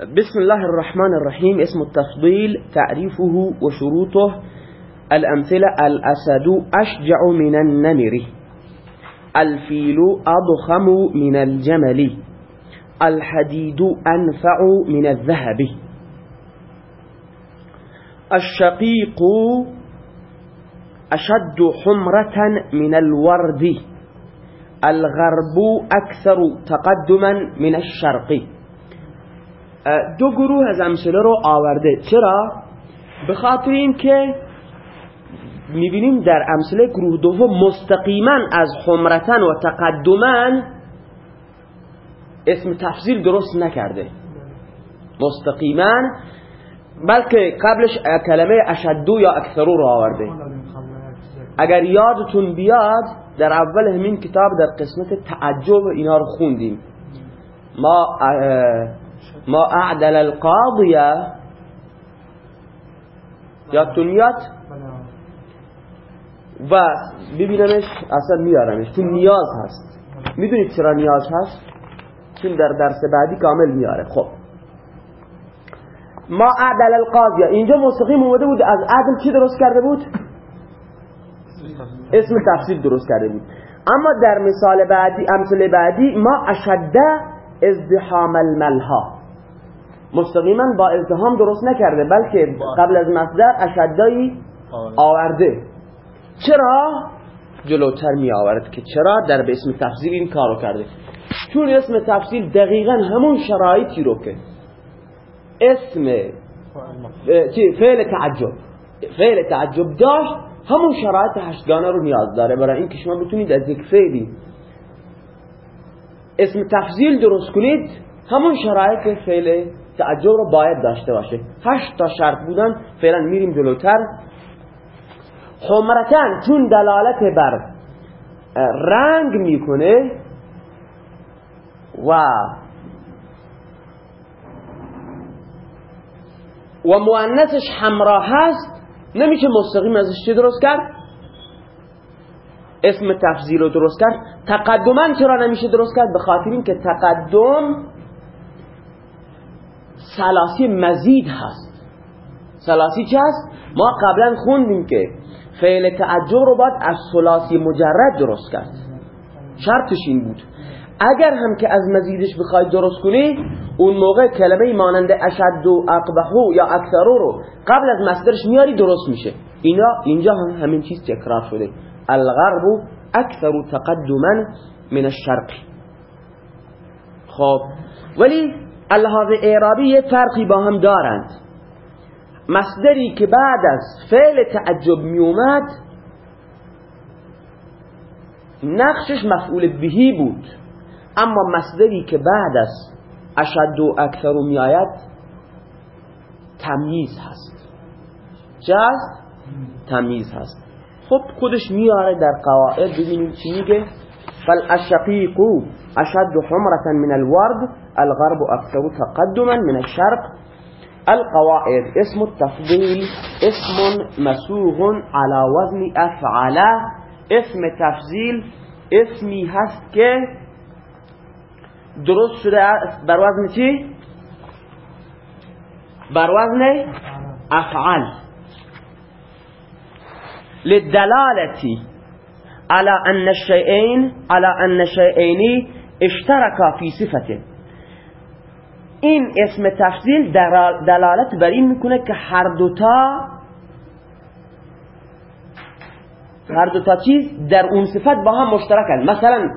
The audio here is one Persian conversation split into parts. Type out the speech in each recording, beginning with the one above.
بسم الله الرحمن الرحيم. اسم التفضيل تعريفه وشروطه. الأمثلة الأسد أشجع من النمر. الفيل أضخم من الجمل. الحديد أنفع من الذهب. الشقيق أشد حمرة من الورد. الغرب أكثر تقدما من الشرق. دو گروه از امثله رو آورده. چرا؟ به خاطر این که می‌بینیم در امثله گروه دوم مستقیما از حمرتن و تقدمن اسم تفضیل درست نکرده. مستقیما بلکه قبلش کلمه اشدو یا اکثرو رو آورده. اگر یادتون بیاد در اول همین کتاب در قسمت تعجب اینا رو خوندیم. ما ما اعدل القاضیه یادتون میاد و ببینمش اصلا میارمش. تو نیاز هست. می‌دونید چرا نیاز هست؟ چون در درس بعدی کامل میاره. خب. ما عدل القاضیه اینجا مستقیم اومده بود. از عدل چی درست کرده بود؟ اسم تفصیل درست کرده بود. اما در مثال بعدی امثله بعدی ما اشده ازدحام الملها مستقیما با ازدحام درست نکرده بلکه قبل از مصدر اشدایی آورده. چرا؟ جلوتر می آورد که چرا در به اسم تفضیل این کارو کرده. چون اسم تفضیل دقیقا همون شرایطی رو که اسم چی؟ فعل تعجب. فعل تعجب داشت همون شرایط هشتگانه رو نیاز داره. برای اینکه شما بتونید از یک فعلی اسم تفضیل درست کنید همون شرایط فعل تعجب رو باید داشته باشه. هشت تا شرط بودن فعلا میریم جلوتر. حمرتن چون دلالت بر رنگ می‌کنه و و مؤنثش حمرا هست نمیشه مستقیم ازش چی درست کرد؟ اسم تفضیل رو درست کرد. تقدما چرا نمیشه درست کرد؟ به خاطر اینکه تقدم سلاسی مزید هست. سلاسی چه هست؟ ما قبلا خوندیم که فعل تعجب رو باید از سلاسی مجرد درست کرد. شرطش این بود. اگر هم که از مزیدش بخواید درست کنی اون موقع کلمه مانند اشد و اقبحو یا اکثرو رو قبل از مصدرش میاری درست میشه. اینا اینجا هم همین چیز تکرار شده. الغرب اکثر تقدما من الشرق. خب ولی اللحاظ اعرابی یه فرقی با هم دارند. مصدری که بعد از فعل تعجب می اومد نقشش مفعول بهی بود. اما مصدری که بعد از اشد و اکثر می آید تمیز هست. هست؟ تمیز هست. خب خودش میاره در قواعد ببینیم چی میگه. فالاشقیق اشد حمرة من الورد الغرب أكثر تقدما من الشرق. القواعد اسم التفضيل اسم مسوغ على وزن أفعل اسم تفضیل اسمی هست که درست شده بر وزن چی؟ بر وزن أفعل. للدلالة على أن الشيئين على أن الشيئين اشتركا في صفته این اسم تفضیل دلالت بر این می‌کنه که هر دوتا هر دوتا چیز در اون صفت با هم مشترکن. مثلا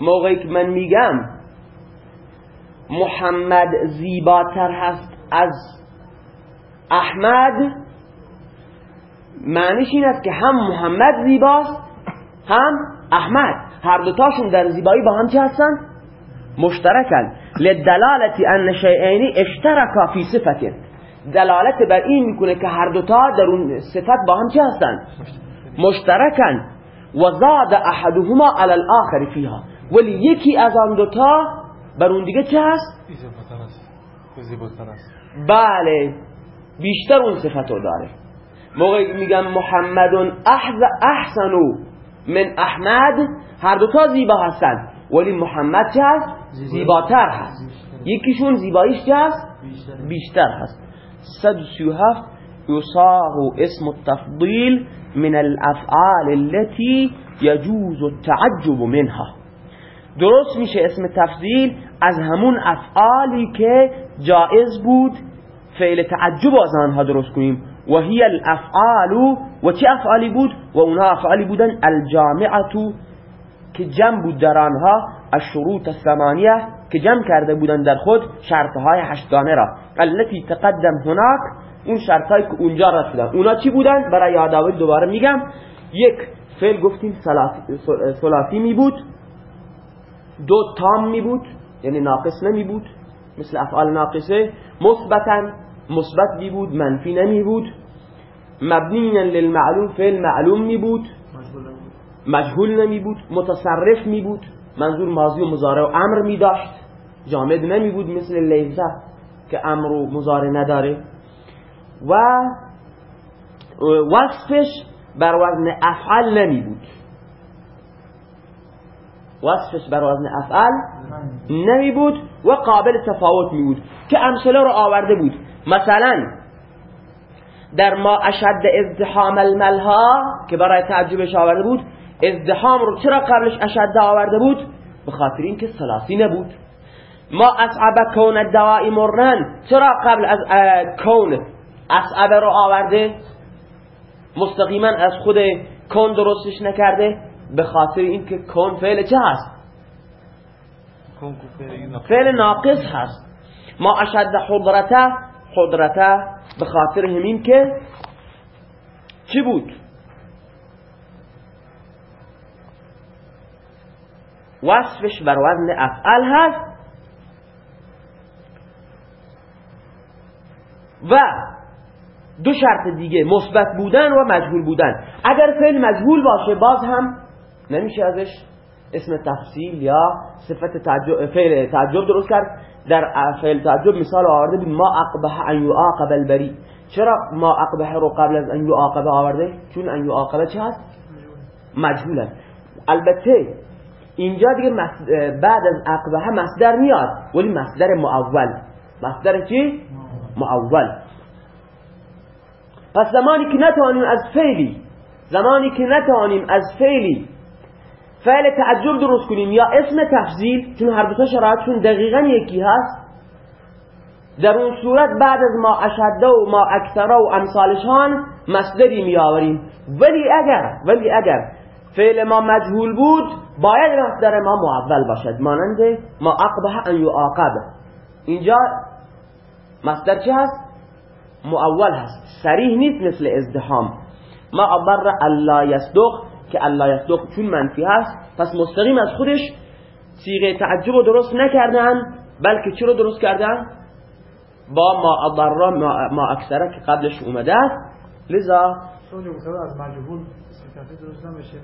موقعی که من میگم محمد زیباتر هست از احمد معنیش این است که هم محمد زیباست هم احمد. هر دوتاشون در زیبایی با هم چه هستن؟ مشترکن. لدلالتی ان شیئینی اشترکا فی صفته دلالت بر این می‌کنه که هر دوتا در اون صفت با هم چه هستن؟ مشترکن و زاد احدهما علی الاخر فیها ولی یکی از آن دوتا بر اون دیگه چه هست؟ بله بیشتر اون صفت رو داره موقعی میگم محمد احسنو من احمد هر دوتا زیبا هستن ولی محمد چه هست؟ زیباتر هست. یکیشون زیباییش هست؟ بیشتر. هست. 137 يصاغ اسم التفضيل من الافعال التي يجوز التعجب منها. درست میشه اسم تفضیل از همون افعالی که جائز بود فعل تعجب از آنها درست کنیم. و هی الافعال و چه افعالی بود؟ و اونها افعالی بودن الجامعه که جمع بود در آنها. الشروط الثمانیه که جمع کرده بودن در خود شرطهای هشتگانه را. التي تقدم هناك اون شرطهایی که اونجا رد شدن. اونا چی بودن؟ برای یادآوری دوباره میگم. یک فعل گفتیم ثلاثی می بود. دو تام می بود یعنی ناقص نمی بود. مثل افعال ناقصه. مثبتا مثبت می بود منفی نمی بود. مبنینا للمعلوم فعل معلوم می بود. مجهول نمی بود. متصرف می بود. منظور ماضی و مضارع و امر می داشت. جامد نمی بود مثل لیزه که امر و مضارع نداره. و وصفش بر وزن افعال نمی بود. وصفش بر وزن افعال نمی بود و قابل تفاوت می بود که امثله رو آورده بود. مثلا در ما اشد ازدحام الملها که برای تعجبش آورده بود ازدحام رو چرا قبلش اشد آورده بود؟ به خاطر اینکه سلاسی نبود. ما اصعب کون الدوائی مرن چرا قبل از کون اصعب رو آورده؟ مستقیما از خود کون درستش نکرده؟ به خاطر اینکه کون فعل چه هست؟ فعل ناقص هست. ما اشد حضرته حضرته به خاطر همین که چی بود؟ وصفش بر وزن افعل هست. و دو شرط دیگه مثبت بودن و مجهول بودن. اگر فعل مجهول باشه باز هم نمیشه ازش اسم تفصیل یا صفت تعجب فعل تعجب درست کرد. در فعل تعجب مثال آورده بود ما اقبح ان یعاقب البری. چرا ما اقبح رو قبل از ان یعاقب آورده؟ چون ان یعاقب چه هست؟ مجهوله البته اینجا دیگه بعد از اقبه مصدر میاد. ولی مصدر معول مصدر چی؟ معول پس زمانی که نتوانیم از فعلی زمانی که نتوانیم از فعلی فعل تعجب درست کنیم یا اسم تفضیل چون هر دو تا شرایطشون دقیقا یکی هست در اون صورت بعد از ما اشده و ما اکثره و امثالشان مصدری می آوریم ولی اگر ولی اگر فعل ما مجهول بود باید مصدر ما معول باشد. مانند ما اقبه ان یعاقب اینجا مصدر چه هست؟ معول هست. سریح نیست مثل ازدهام ما ابر الله یصدق که الله یصدق چون منفی هست پس مستقیم از خودش سیغه تعجب رو درست نکردن بلکه چی رو درست کردن؟ با ما ابر ما, ما اکثره که قبلش اومده است. لذا از مجهول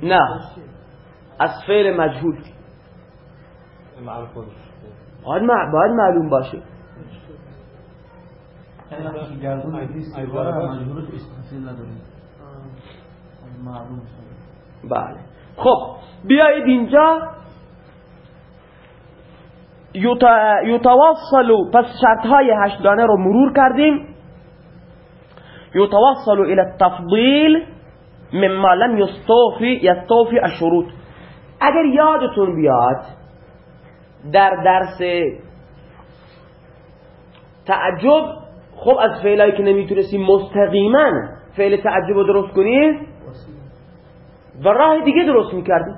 نه. از فعل مجهول. باید معلوم باشه. بله. خب بیایید اینجا. یتواصلو پس شرط های هشتگانه رو مرور کردیم. یتواصلو الى التفضیل مما لم یستوفی یستوفی الشروط. اگر یادتون بیاد در درس تعجب خب از فعلایی که نمی‌تونستی مستقیما فعل تعجب رو درست کنی و راه دیگه درست می‌کردی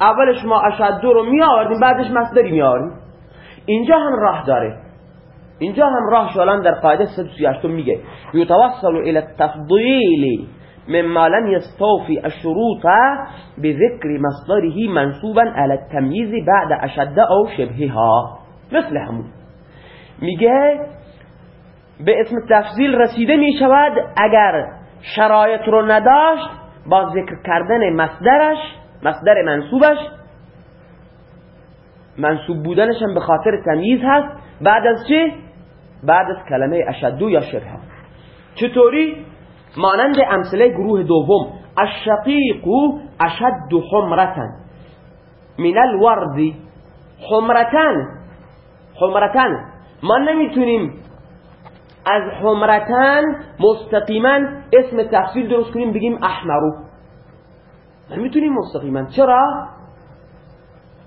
اولش ما اشد رو می آوردیم بعدش مصدری می آوردیم اینجا هم راه داره. اینجا هم راه شالان در قاعده 138 میگه. یتوصل الى التفضیل مما لم يستوفي الشروط بذكر مصدره منصوبا على التمييز بعد اشد او شبهها. مثل همون. میگه به اسم تفضیل رسیده می شود اگر شرایط رو نداشت با ذکر کردن مصدرش مصدر منصوبش منصوب بودنش هم به خاطر تمییز هست بعد از چه؟ بعد از کلمه اشدو یا شبه چطوری؟ مانند امثله گروه دوم الشقیق اشد حمرتن من الورد حمرتن حمرتن ما نمی‌تونیم از حمرتن مستقیما اسم تفصیل درست کنیم بگیم احمرو نمی‌تونیم مستقیما چرا؟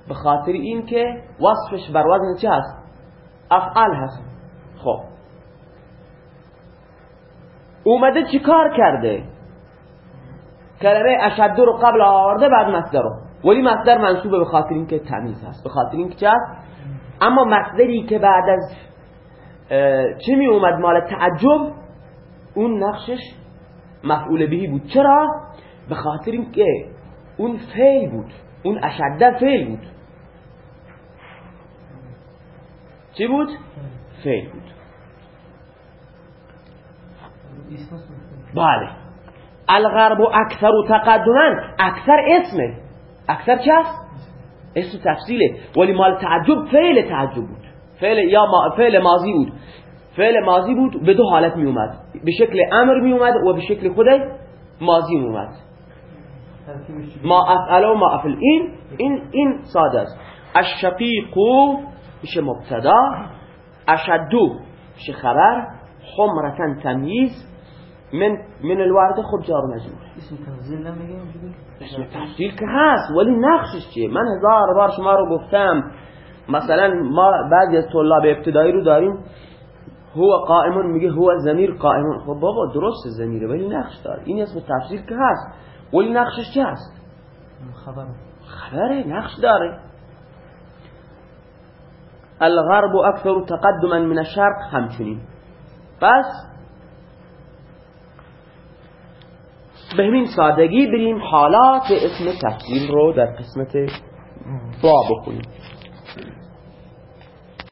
به خاطر این که وصفش بر وزن چه هست؟ افعال هست. خب. اومده چیکار کرده؟ کلمه اشد رو قبل آورده بعد مصدر رو. ولی مصدر منصوبه به خاطر اینکه تمیز هست. به خاطر اینکه چه اما مصدری که بعد از چه می اومد مال تعجب اون نقشش مفعول بهی بود. چرا؟ به خاطر اینکه اون فعل بود. اون اشده فعل بود. چی بود؟ فعل بود. بله. الغرب و اکثر و تقدمن اکثر اسمه. اکثر چه هست؟ اسم تفصیله. ولی مال تعجب فعل تعجب بود. فعل یا ما فعل ماضی بود. فعل ماضی بود به دو حالت می اومد. به شکل امر می اومد و به شکل خود ماضی می اومد. ما افعل و ما افعل. این این این ساده است. الشقیقو میشه مبتدا. اشدو میشه خبر. حمرتن تمیز. من من الورد خود جار مجرور اسم تنزیل نمیگه اسم تفصیل که هست ولی نقشش چیه؟ من هزار بار شما رو گفتم مثلا ما بعضی از طلاب ابتدایی رو داریم هو قائمون میگه هو زمیر قائمون. خب بابا درست زمیره ولی نقش داره. این اسم تفصیل که هست ولی نقشش چه هست؟ خبر خبره نقش داره. الغرب اکثر تقدما من الشرق همچنین. پس به همین سادگی بریم حالات اسم تفصیل رو در قسمت با بخونیم.